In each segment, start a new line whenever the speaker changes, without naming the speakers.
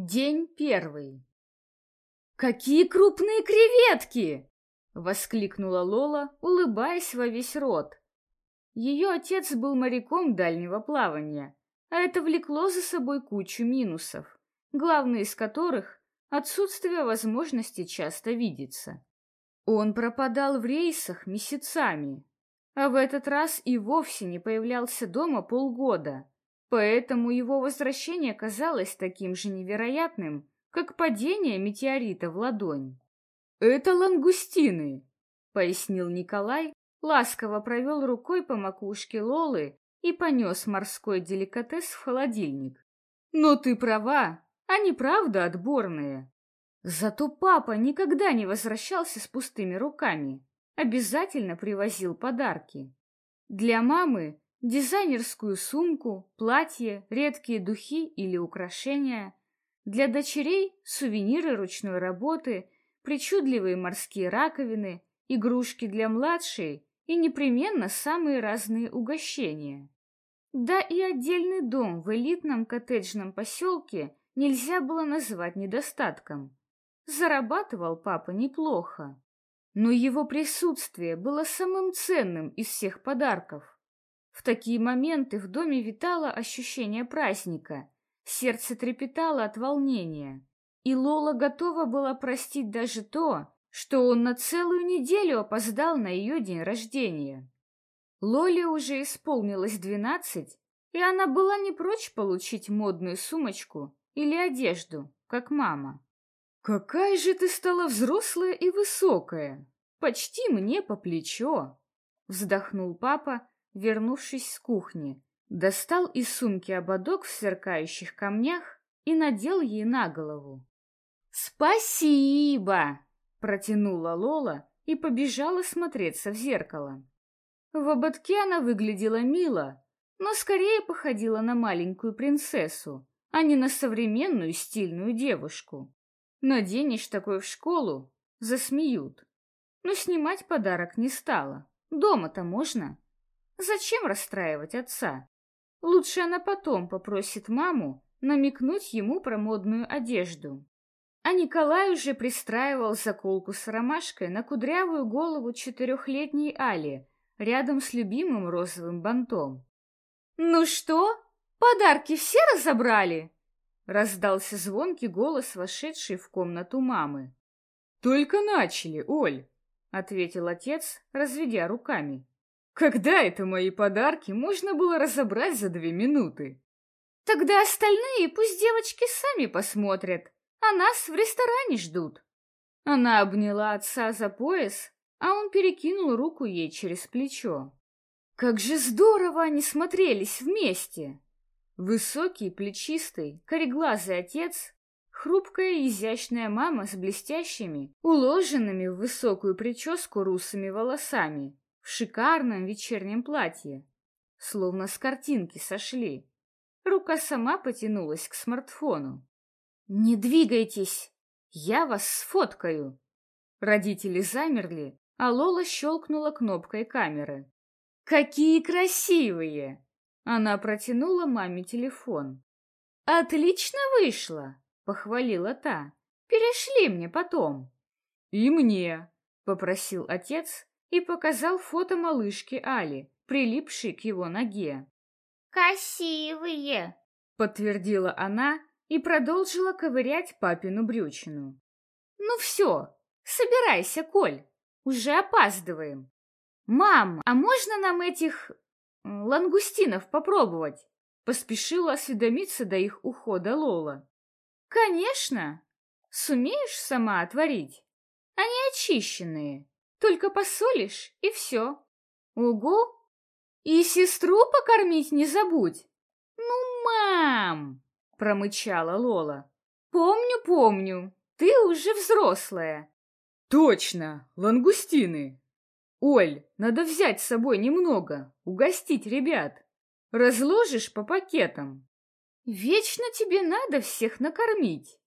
День первый. «Какие крупные креветки!» — воскликнула Лола, улыбаясь во весь рот. Ее отец был моряком дальнего плавания, а это влекло за собой кучу минусов, главный из которых — отсутствие возможности часто видеться. Он пропадал в рейсах месяцами, а в этот раз и вовсе не появлялся дома полгода — Поэтому его возвращение казалось таким же невероятным, как падение метеорита в ладонь. «Это лангустины», — пояснил Николай, ласково провел рукой по макушке Лолы и понес морской деликатес в холодильник. «Но ты права, они правда отборные. Зато папа никогда не возвращался с пустыми руками, обязательно привозил подарки. Для мамы дизайнерскую сумку, платье, редкие духи или украшения. Для дочерей сувениры ручной работы, причудливые морские раковины, игрушки для младшей и непременно самые разные угощения. Да и отдельный дом в элитном коттеджном поселке нельзя было назвать недостатком. Зарабатывал папа неплохо, но его присутствие было самым ценным из всех подарков. В такие моменты в доме витало ощущение праздника, сердце трепетало от волнения, и Лола готова была простить даже то, что он на целую неделю опоздал на ее день рождения. Лоле уже исполнилось двенадцать, и она была не прочь получить модную сумочку или одежду, как мама. «Какая же ты стала взрослая и высокая! Почти мне по плечо!» Вздохнул папа, вернувшись с кухни, достал из сумки ободок в сверкающих камнях и надел ей на голову. «Спасибо!» — протянула Лола и побежала смотреться в зеркало. В ободке она выглядела мило, но скорее походила на маленькую принцессу, а не на современную стильную девушку. Наденешь такое в школу — засмеют. Но снимать подарок не стала. Дома-то можно. Зачем расстраивать отца? Лучше она потом попросит маму намекнуть ему про модную одежду. А Николай уже пристраивал заколку с ромашкой на кудрявую голову четырехлетней Али рядом с любимым розовым бантом. «Ну что, подарки все разобрали?» Раздался звонкий голос, вошедший в комнату мамы. «Только начали, Оль!» — ответил отец, разведя руками. Когда это мои подарки можно было разобрать за две минуты? Тогда остальные пусть девочки сами посмотрят, а нас в ресторане ждут. Она обняла отца за пояс, а он перекинул руку ей через плечо. Как же здорово они смотрелись вместе! Высокий, плечистый, кореглазый отец, хрупкая и изящная мама с блестящими, уложенными в высокую прическу русыми волосами, в шикарном вечернем платье, словно с картинки сошли. Рука сама потянулась к смартфону. «Не двигайтесь! Я вас сфоткаю!» Родители замерли, а Лола щелкнула кнопкой камеры. «Какие красивые!» Она протянула маме телефон. «Отлично вышло!» — похвалила та. «Перешли мне потом». «И мне!» — попросил отец, и показал фото малышки Али, прилипшей к его ноге.
«Красивые!»
— подтвердила она и продолжила ковырять папину брючину. «Ну все, собирайся, Коль, уже опаздываем. Мам, а можно нам этих лангустинов попробовать?» Поспешила осведомиться до их ухода Лола. «Конечно! Сумеешь сама отварить? Они очищенные, только посолишь, и все. Угу. И сестру покормить не забудь. Ну, мам, промычала Лола. Помню, помню. Ты уже взрослая. Точно, лангустины. Оль, надо взять с собой немного, угостить ребят. Разложишь по пакетам. Вечно тебе надо всех накормить.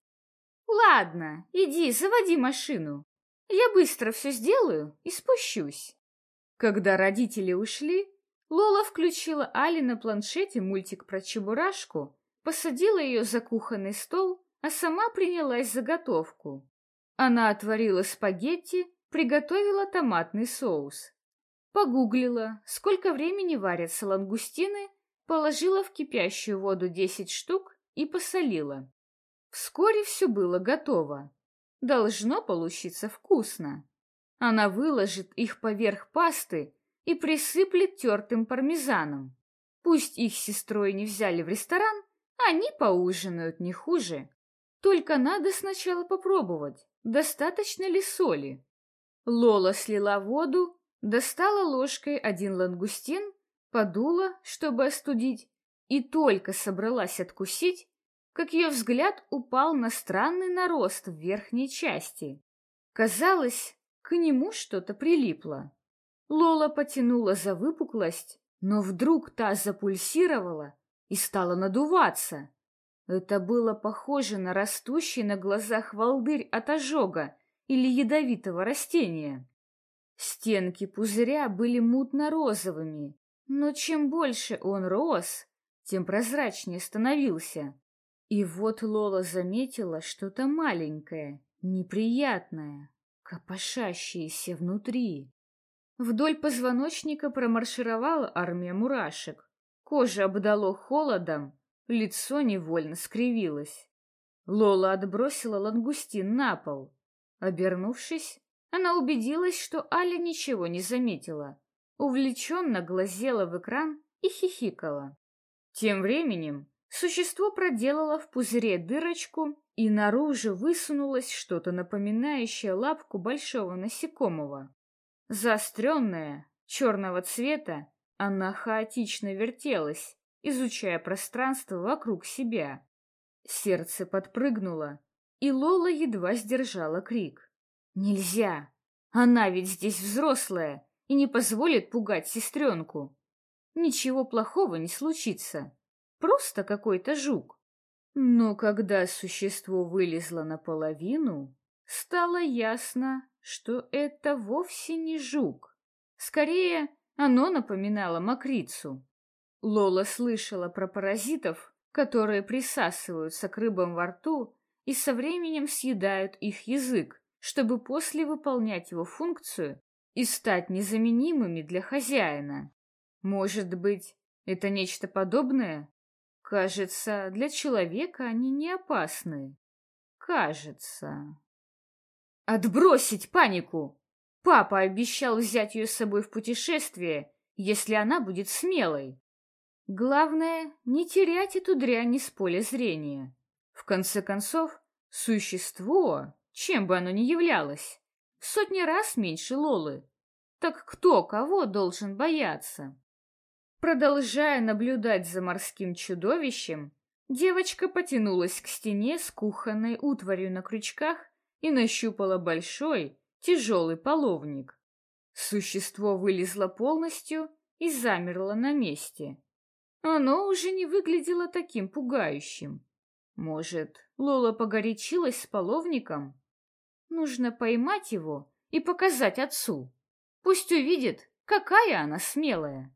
Ладно, иди, заводи машину. Я быстро все сделаю и спущусь. Когда родители ушли, Лола включила Али на планшете мультик про Чебурашку, посадила ее за кухонный стол, а сама принялась за готовку. Она отварила спагетти, приготовила томатный соус. Погуглила, сколько времени варятся лангустины, положила в кипящую воду 10 штук и посолила. Вскоре все было готово. Должно получиться вкусно. Она выложит их поверх пасты и присыплет тертым пармезаном. Пусть их сестрой не взяли в ресторан, они поужинают не хуже. Только надо сначала попробовать, достаточно ли соли. Лола слила воду, достала ложкой один лангустин, подула, чтобы остудить, и только собралась откусить, как ее взгляд упал на странный нарост в верхней части. Казалось, к нему что-то прилипло. Лола потянула за выпуклость, но вдруг та запульсировала и стала надуваться. Это было похоже на растущий на глазах волдырь от ожога или ядовитого растения. Стенки пузыря были мутно-розовыми, но чем больше он рос, тем прозрачнее становился. И вот Лола заметила что-то маленькое, неприятное, копошащееся внутри. Вдоль позвоночника промаршировала армия мурашек. Кожа обдало холодом, лицо невольно скривилось. Лола отбросила лангустин на пол. Обернувшись, она убедилась, что Аля ничего не заметила. Увлеченно глазела в экран и хихикала. Тем временем Существо проделало в пузыре дырочку, и наружу высунулось что-то напоминающее лапку большого насекомого. Заостренная, черного цвета, она хаотично вертелась, изучая пространство вокруг себя. Сердце подпрыгнуло, и Лола едва сдержала крик. «Нельзя! Она ведь здесь взрослая и не позволит пугать сестренку. Ничего плохого не случится просто какой-то жук. Но когда существо вылезло наполовину, стало ясно, что это вовсе не жук. Скорее, оно напоминало мокрицу. Лола слышала про паразитов, которые присасываются к рыбам во рту и со временем съедают их язык, чтобы после выполнять его функцию и стать незаменимыми для хозяина. Может быть, это нечто подобное? Кажется, для человека они не опасны. Кажется. Отбросить панику! Папа обещал взять ее с собой в путешествие, если она будет смелой. Главное, не терять эту дрянь из поля зрения. В конце концов, существо, чем бы оно ни являлось, в сотни раз меньше Лолы. Так кто кого должен бояться? Продолжая наблюдать за морским чудовищем, девочка потянулась к стене с кухонной утварью на крючках и нащупала большой, тяжелый половник. Существо вылезло полностью и замерло на месте. Оно уже не выглядело таким пугающим. Может, Лола погорячилась с половником? Нужно поймать его и показать отцу. Пусть увидит, какая она смелая.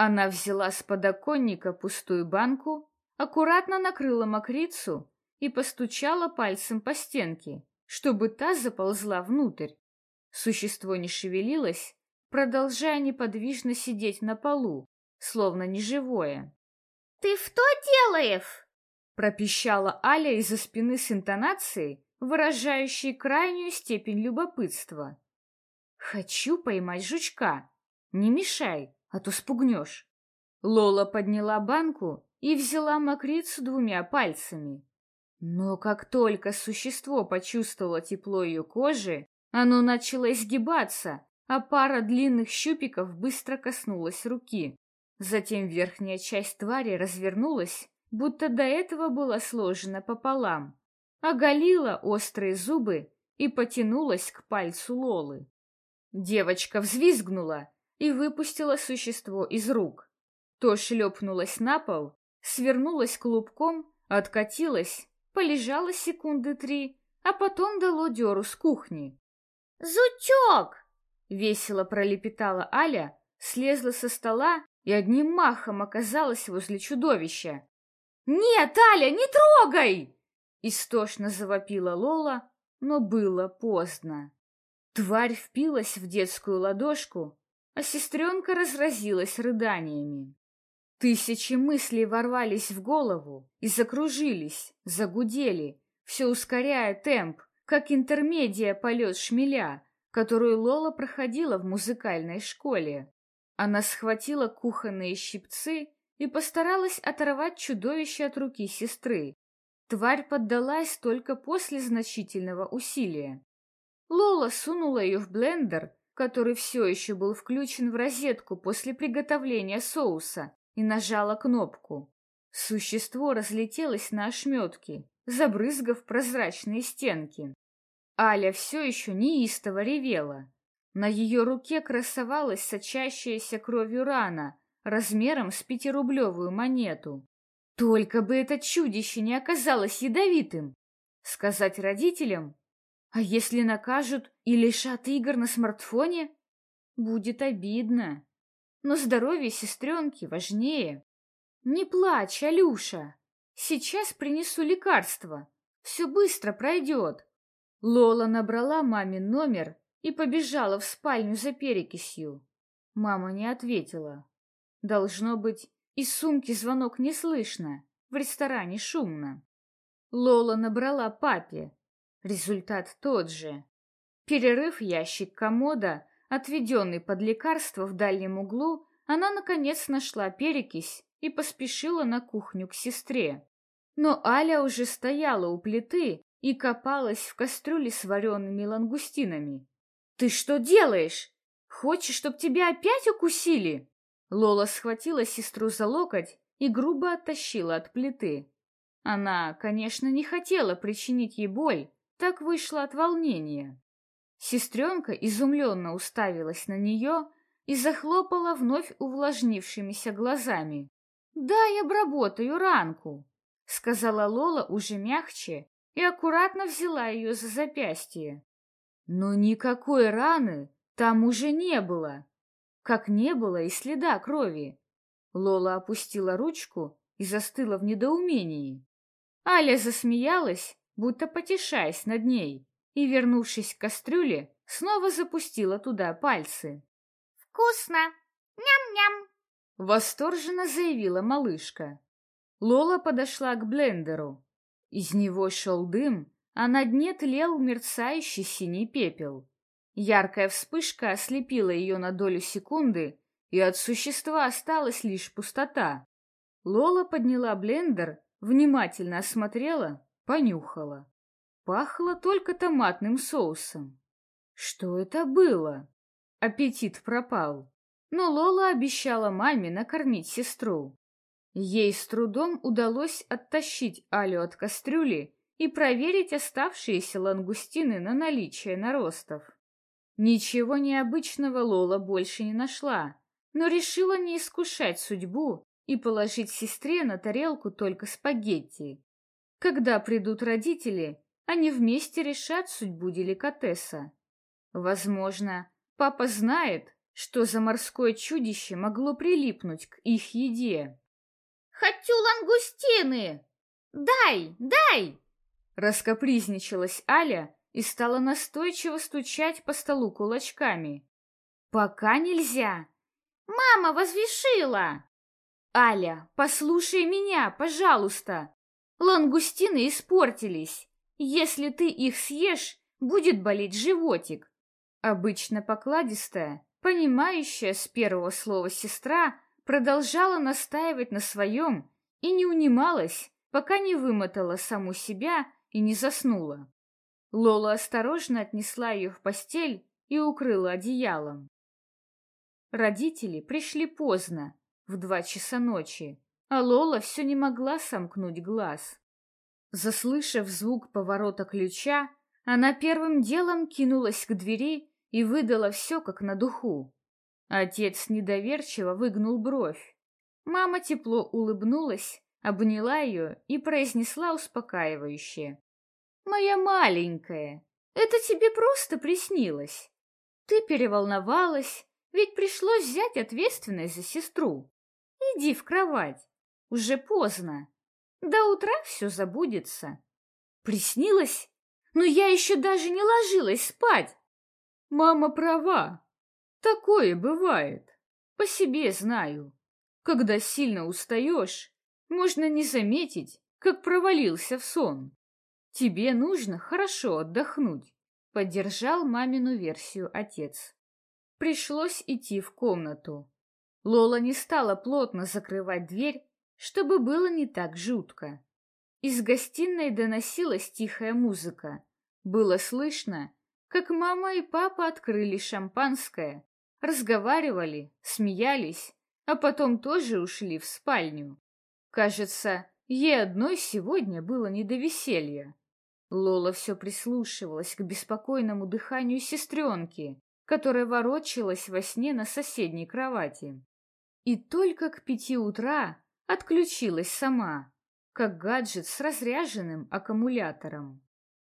Она взяла с подоконника пустую банку, аккуратно накрыла мокрицу и постучала пальцем по стенке, чтобы та заползла внутрь. Существо не шевелилось, продолжая неподвижно сидеть на полу, словно неживое.
«Ты что делаешь?»
пропищала Аля из-за спины с интонацией, выражающей крайнюю степень любопытства. «Хочу поймать жучка. Не мешай!» А то спугнешь. Лола подняла банку и взяла мокрицу двумя пальцами. Но как только существо почувствовало тепло ее кожи, оно начало изгибаться, а пара длинных щупиков быстро коснулась руки. Затем верхняя часть твари развернулась, будто до этого была сложена пополам, оголила острые зубы и потянулась к пальцу Лолы. Девочка взвизгнула и выпустила существо из рук. То шлепнулось на пол, свернулось клубком, откатилось, полежало секунды три, а потом дало дёру с кухни.
«Зучок!»
— весело пролепетала Аля, слезла со стола и одним махом оказалась возле чудовища. «Нет, Аля, не трогай!» Истошно завопила Лола, но было поздно. Тварь впилась в детскую ладошку, а сестренка разразилась рыданиями. Тысячи мыслей ворвались в голову и закружились, загудели, все ускоряя темп, как интермедия полет шмеля, которую Лола проходила в музыкальной школе. Она схватила кухонные щипцы и постаралась оторвать чудовище от руки сестры. Тварь поддалась только после значительного усилия. Лола сунула ее в блендер, который все еще был включен в розетку после приготовления соуса, и нажала кнопку. Существо разлетелось на ошметки, забрызгав прозрачные стенки. Аля все еще неистово ревела. На ее руке красовалась сочащаяся кровью рана, размером с пятирублевую монету. Только бы это чудище не оказалось ядовитым! Сказать родителям? А если накажут и лишат игр на смартфоне? Будет обидно. Но здоровье сестренки важнее. Не плачь, Алюша. Сейчас принесу лекарство. Все быстро пройдет. Лола набрала мамин номер и побежала в спальню за перекисью. Мама не ответила. Должно быть, из сумки звонок не слышно, в ресторане шумно. Лола набрала папе. Результат тот же. Перерыв ящик комода, отведенный под лекарство в дальнем углу, она, наконец, нашла перекись и поспешила на кухню к сестре. Но Аля уже стояла у плиты и копалась в кастрюле с вареными лангустинами. «Ты что делаешь? Хочешь, чтоб тебя опять укусили?» Лола схватила сестру за локоть и грубо оттащила от плиты. Она, конечно, не хотела причинить ей боль, так вышло от волнения. Сестренка изумленно уставилась на нее и захлопала вновь увлажнившимися глазами. «Дай обработаю ранку», — сказала Лола уже мягче и аккуратно взяла ее за запястье. Но никакой раны там уже не было, как не было и следа крови. Лола опустила ручку и застыла в недоумении. Аля засмеялась, будто потешаясь над ней, и, вернувшись к кастрюле, снова запустила туда пальцы.
«Вкусно! Ням-ням!»
— восторженно заявила малышка. Лола подошла к блендеру, из него шел дым, а на дне тлел мерцающий синий пепел. Яркая вспышка ослепила ее на долю секунды, и от существа осталась лишь пустота. Лола подняла блендер, внимательно осмотрела, понюхала. Пахло только томатным соусом. Что это было? Аппетит пропал. Но Лола обещала маме накормить сестру. Ей с трудом удалось оттащить Алю от кастрюли и проверить оставшиеся лангустины на наличие наростов. Ничего необычного Лола больше не нашла, но решила не искушать судьбу и положить сестре на тарелку только спагетти. Когда придут родители, они вместе решат судьбу деликатеса. Возможно, папа знает, что за морское чудище могло прилипнуть к их еде.
Хочу лангустины! Дай, дай!»
Раскопризничалась Аля и стала настойчиво стучать по столу кулачками. «Пока нельзя!»
«Мама возвешила!»
«Аля, послушай меня, пожалуйста! Лангустины испортились. Если ты их съешь, будет болеть животик». Обычно покладистая, понимающая с первого слова сестра, продолжала настаивать на своем и не унималась, пока не вымотала саму себя и не заснула. Лола осторожно отнесла ее в постель и укрыла одеялом. Родители пришли поздно, в два часа ночи, а Лола все не могла сомкнуть глаз. Заслышав звук поворота ключа, она первым делом кинулась к двери и выдала все как на духу. Отец недоверчиво выгнул бровь. Мама тепло улыбнулась, обняла ее и произнесла успокаивающе. «Моя маленькая, это тебе просто приснилось. Ты переволновалась, ведь пришлось взять ответственность за сестру. Иди в кровать, уже поздно. До утра все забудется». Приснилось? Но я еще даже не ложилась спать. Мама права. Такое бывает. По себе знаю. Когда сильно устаешь, можно не заметить, как провалился в сон. Тебе нужно хорошо отдохнуть, поддержал мамину версию отец. Пришлось идти в комнату. Лола не стала плотно закрывать дверь, чтобы было не так жутко. Из гостиной доносилась тихая музыка. Было слышно, как мама и папа открыли шампанское, разговаривали, смеялись, а потом тоже ушли в спальню. Кажется, ей одной сегодня было не до веселья. Лола все прислушивалась к беспокойному дыханию сестренки, которая ворочалась во сне на соседней кровати. И только к пяти утра отключилась сама, как гаджет с разряженным аккумулятором.